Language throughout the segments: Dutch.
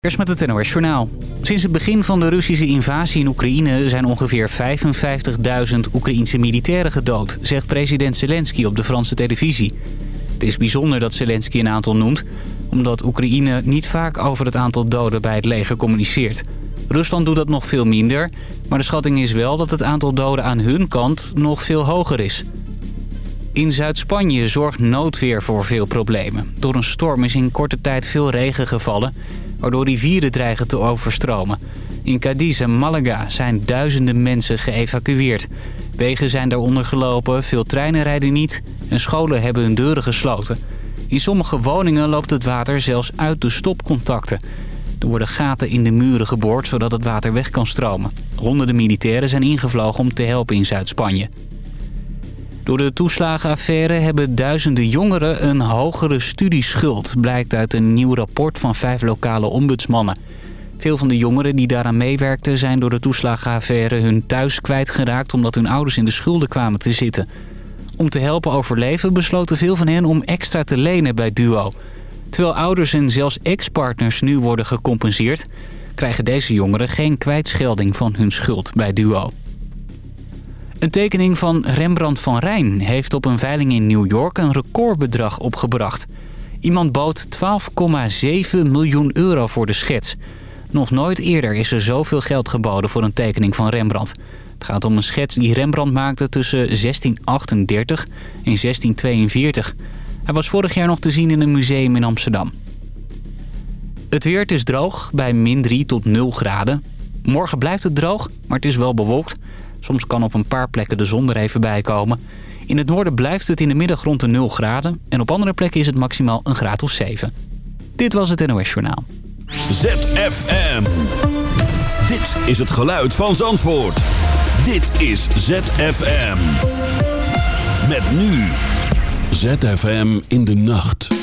Eerst met het NOS Journaal. Sinds het begin van de Russische invasie in Oekraïne zijn ongeveer 55.000 Oekraïense militairen gedood, zegt president Zelensky op de Franse televisie. Het is bijzonder dat Zelensky een aantal noemt, omdat Oekraïne niet vaak over het aantal doden bij het leger communiceert. Rusland doet dat nog veel minder, maar de schatting is wel dat het aantal doden aan hun kant nog veel hoger is. In Zuid-Spanje zorgt noodweer voor veel problemen. Door een storm is in korte tijd veel regen gevallen waardoor rivieren dreigen te overstromen. In Cadiz en Malaga zijn duizenden mensen geëvacueerd. Wegen zijn daaronder gelopen, veel treinen rijden niet en scholen hebben hun deuren gesloten. In sommige woningen loopt het water zelfs uit de stopcontacten. Er worden gaten in de muren geboord zodat het water weg kan stromen. Honderden militairen zijn ingevlogen om te helpen in Zuid-Spanje. Door de toeslagenaffaire hebben duizenden jongeren een hogere studieschuld... blijkt uit een nieuw rapport van vijf lokale ombudsmannen. Veel van de jongeren die daaraan meewerkten zijn door de toeslagenaffaire hun thuis kwijtgeraakt... omdat hun ouders in de schulden kwamen te zitten. Om te helpen overleven besloten veel van hen om extra te lenen bij Duo. Terwijl ouders en zelfs ex-partners nu worden gecompenseerd... krijgen deze jongeren geen kwijtschelding van hun schuld bij Duo. Een tekening van Rembrandt van Rijn heeft op een veiling in New York een recordbedrag opgebracht. Iemand bood 12,7 miljoen euro voor de schets. Nog nooit eerder is er zoveel geld geboden voor een tekening van Rembrandt. Het gaat om een schets die Rembrandt maakte tussen 1638 en 1642. Hij was vorig jaar nog te zien in een museum in Amsterdam. Het weer is droog, bij min 3 tot 0 graden. Morgen blijft het droog, maar het is wel bewolkt. Soms kan op een paar plekken de zon er even bij komen. In het noorden blijft het in de middag rond de 0 graden. En op andere plekken is het maximaal een graad of 7. Dit was het NOS Journaal. ZFM. Dit is het geluid van Zandvoort. Dit is ZFM. Met nu. ZFM in de nacht.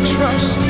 You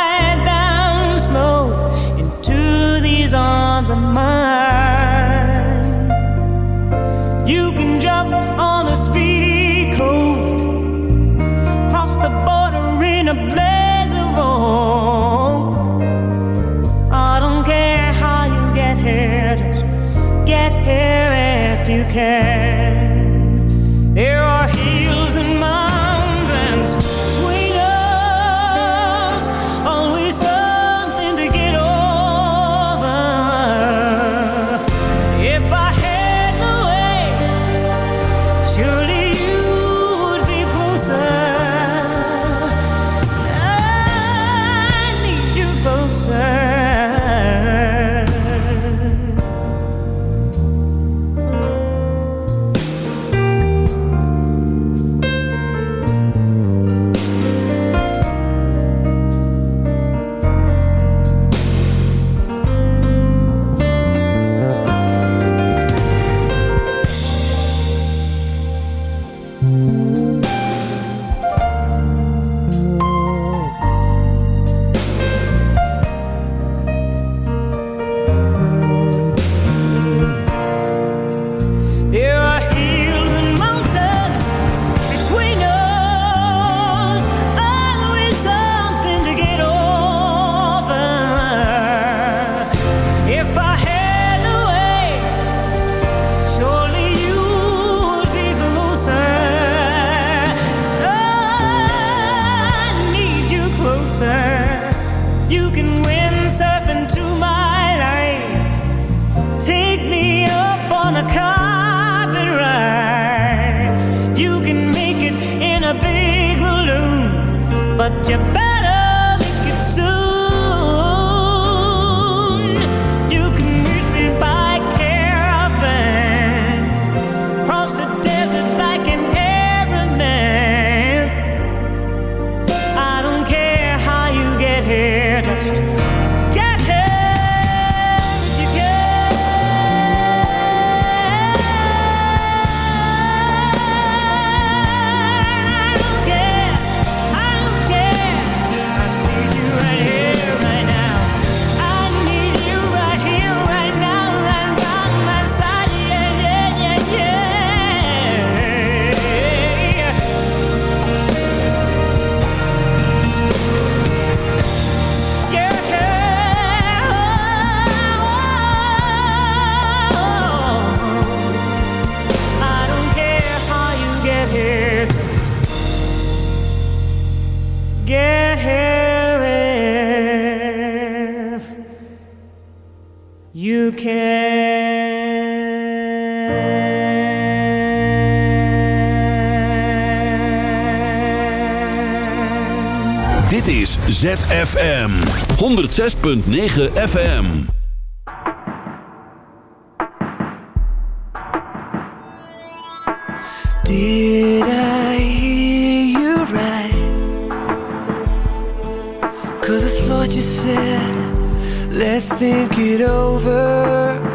ZFM 106.9 FM. Did I hear you right? Cause I thought you said, let's think it over.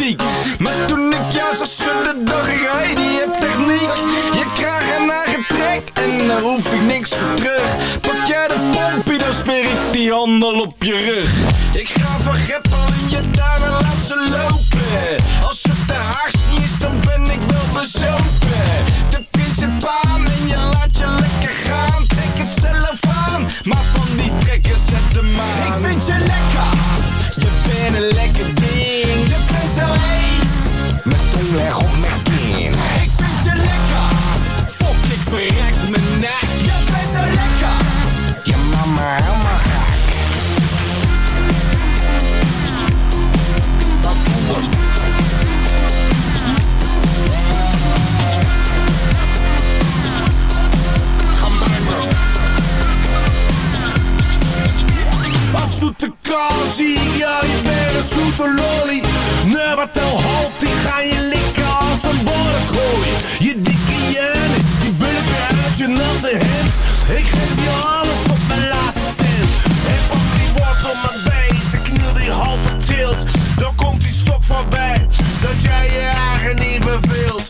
Muziek. Maar toen ik jou zag schudden dacht ik hey die heb techniek. Je krijgt een eigen trek en daar hoef ik niks voor terug. Pak jij de pompie dan smeer ik die handel op je rug. Ik ga van Greppel in je tuin en laat ze lopen. Als het de haars niet is dan ben ik wel bezopen. De paan en je laat je lekker gaan. Trek het zelf aan, maar van die trekken zet de maan Ik vind je lekker. Je bent een lekker ding, leg op mijn kin. Ik vind je lekker. Fok, ik verrek mijn nek. Je bent zo lekker. Je mama helemaal gek. Als zoete kans, zie je bent een zoete lolly. Nee, maar tel halt, die ga je likken als een borrekooi. Je dikke jen, die bulken uit je natte hemd Ik geef je alles tot mijn laatste cent. En pak die wortel mijn been, de kniel die halt op tilt. Dan komt die stok voorbij, dat jij je eigen niet verveelt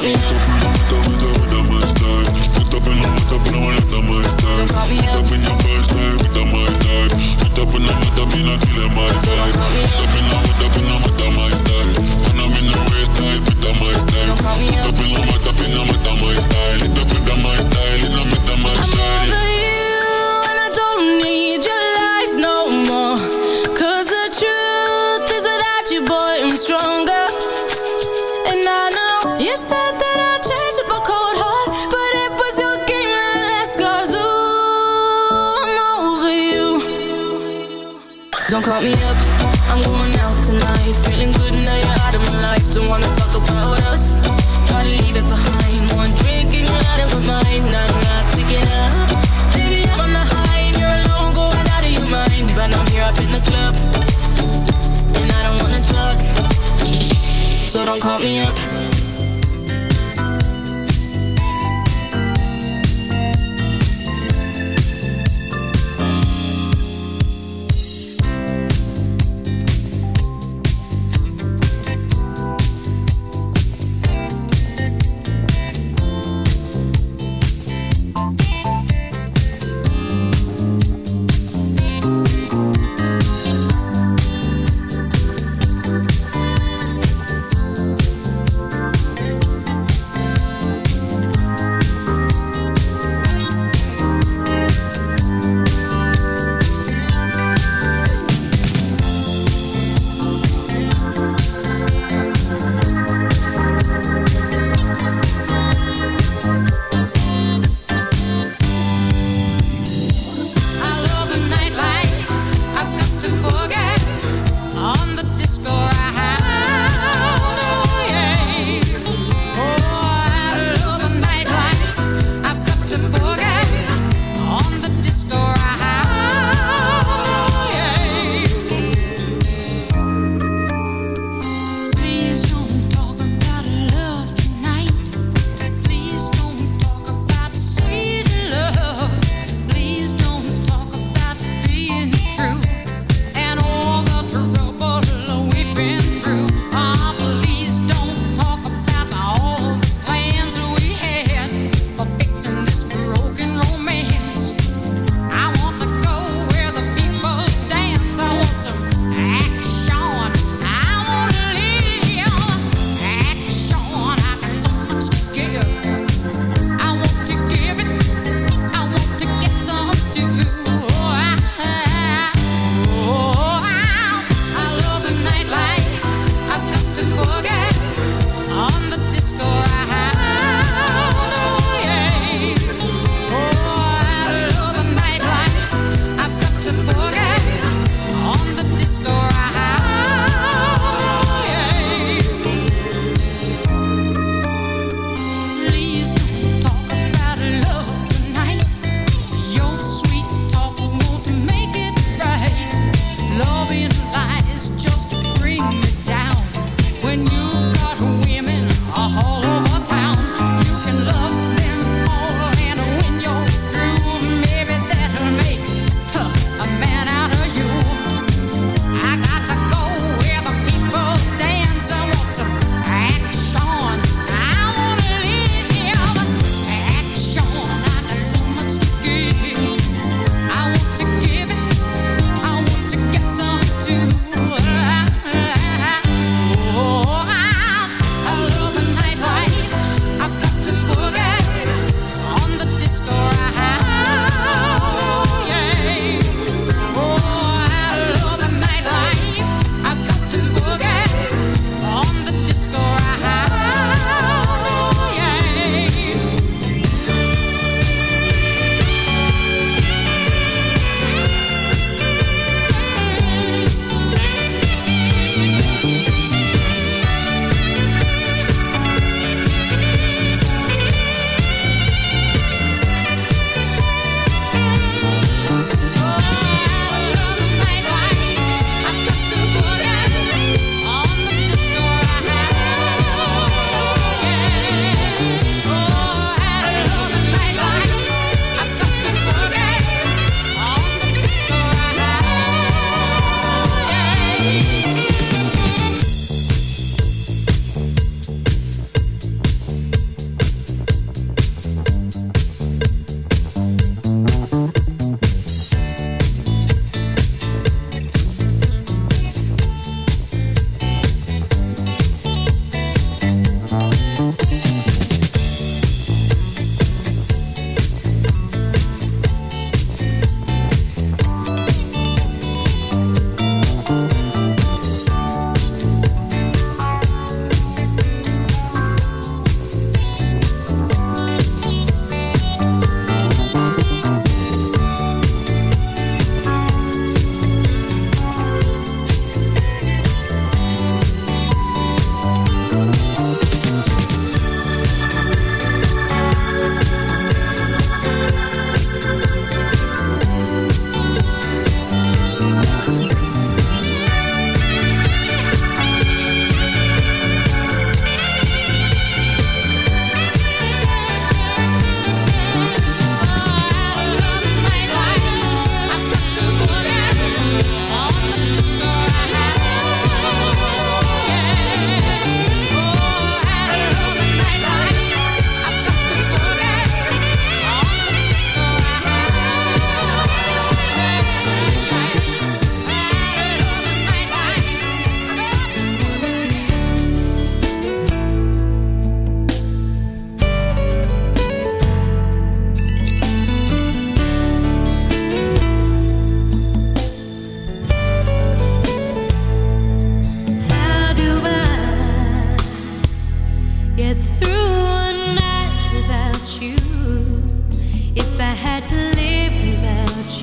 me call me up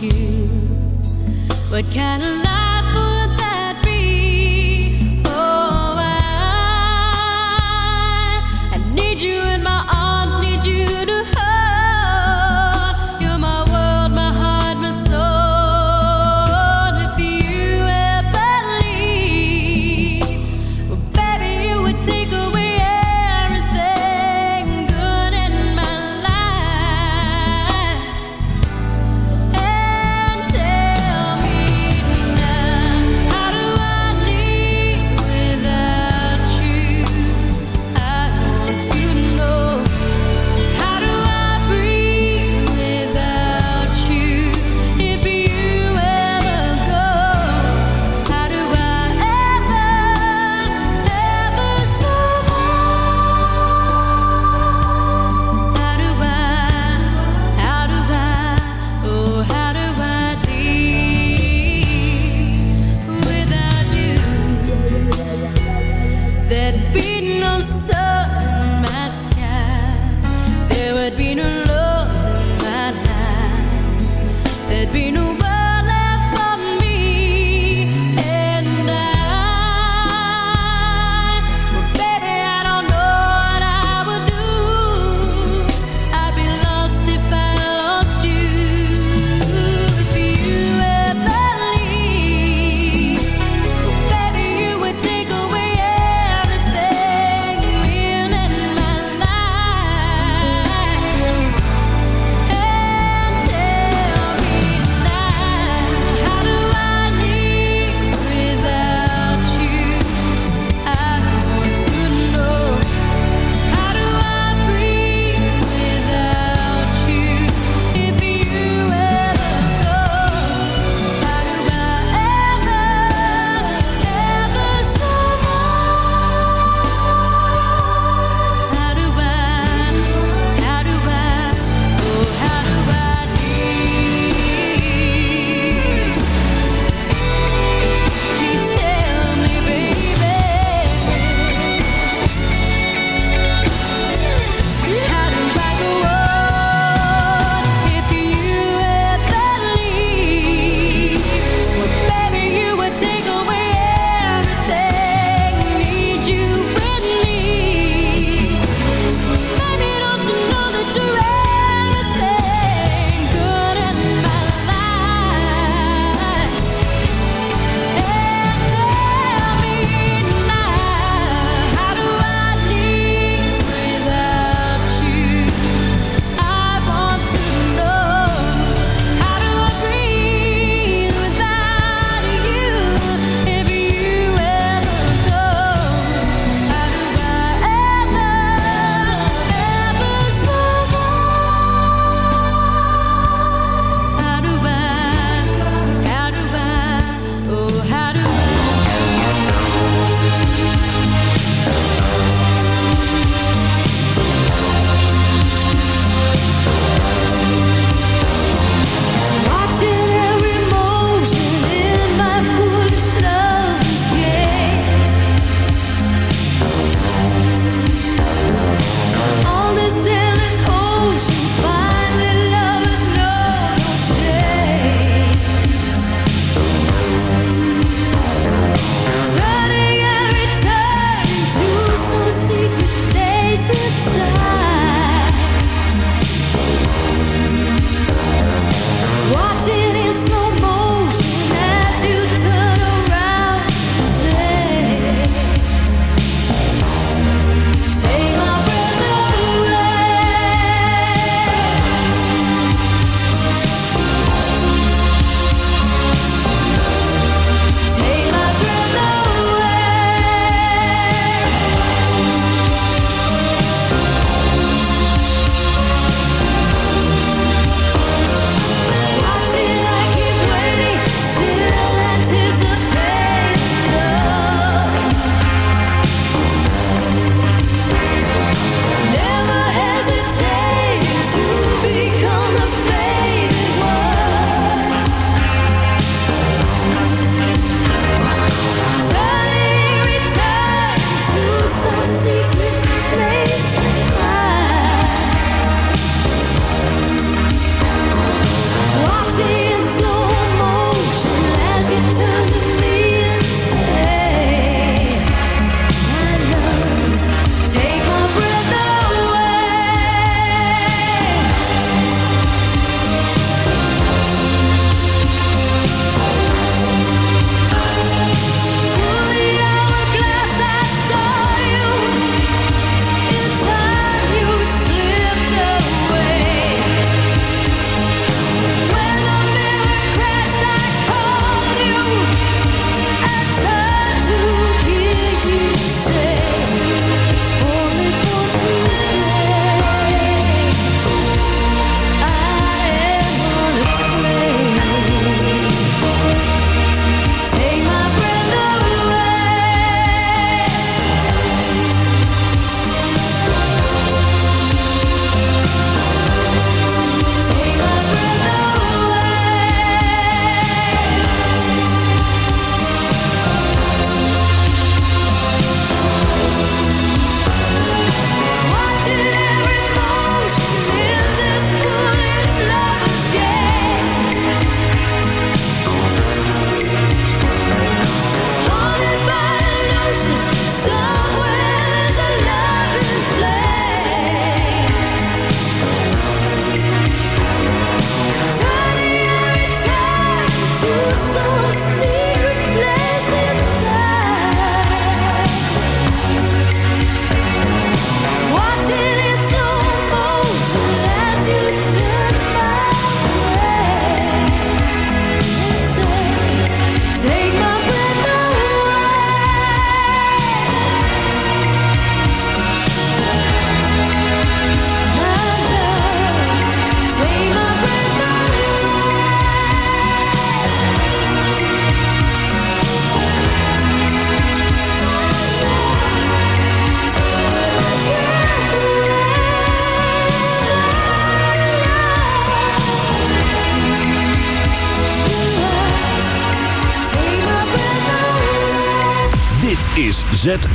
you. What kind of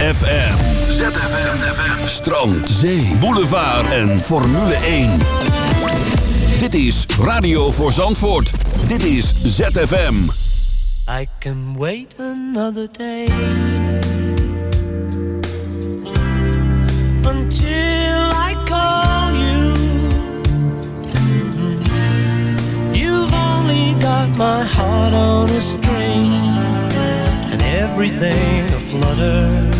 ZFM. ZFM. Strand, zee, boulevard en Formule 1. Dit is Radio voor Zandvoort. Dit is ZFM. I can wait another day until I call you. You've only got my heart on a string and everything aflutter.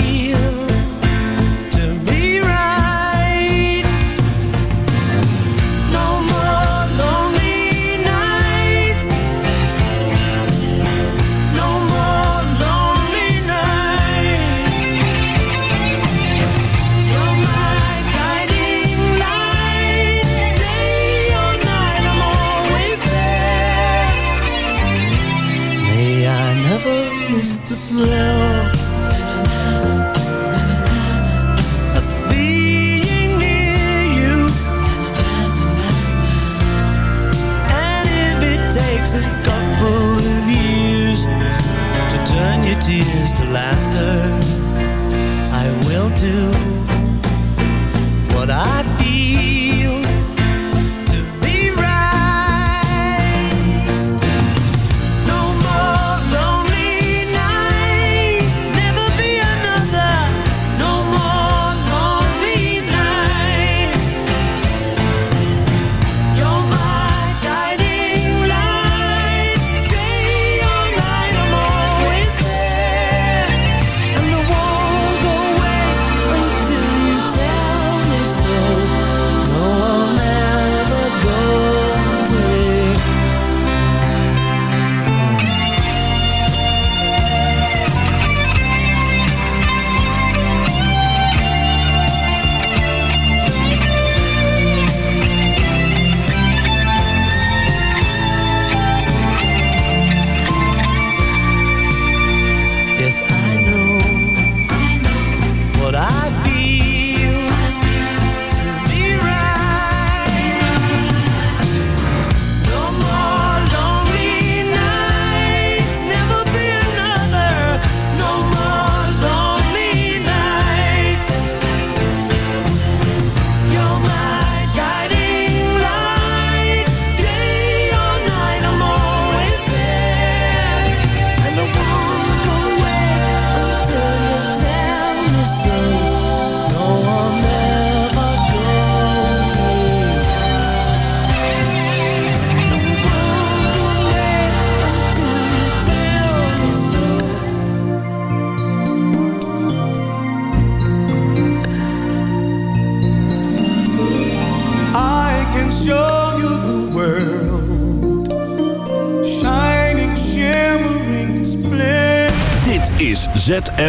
laughter, I will do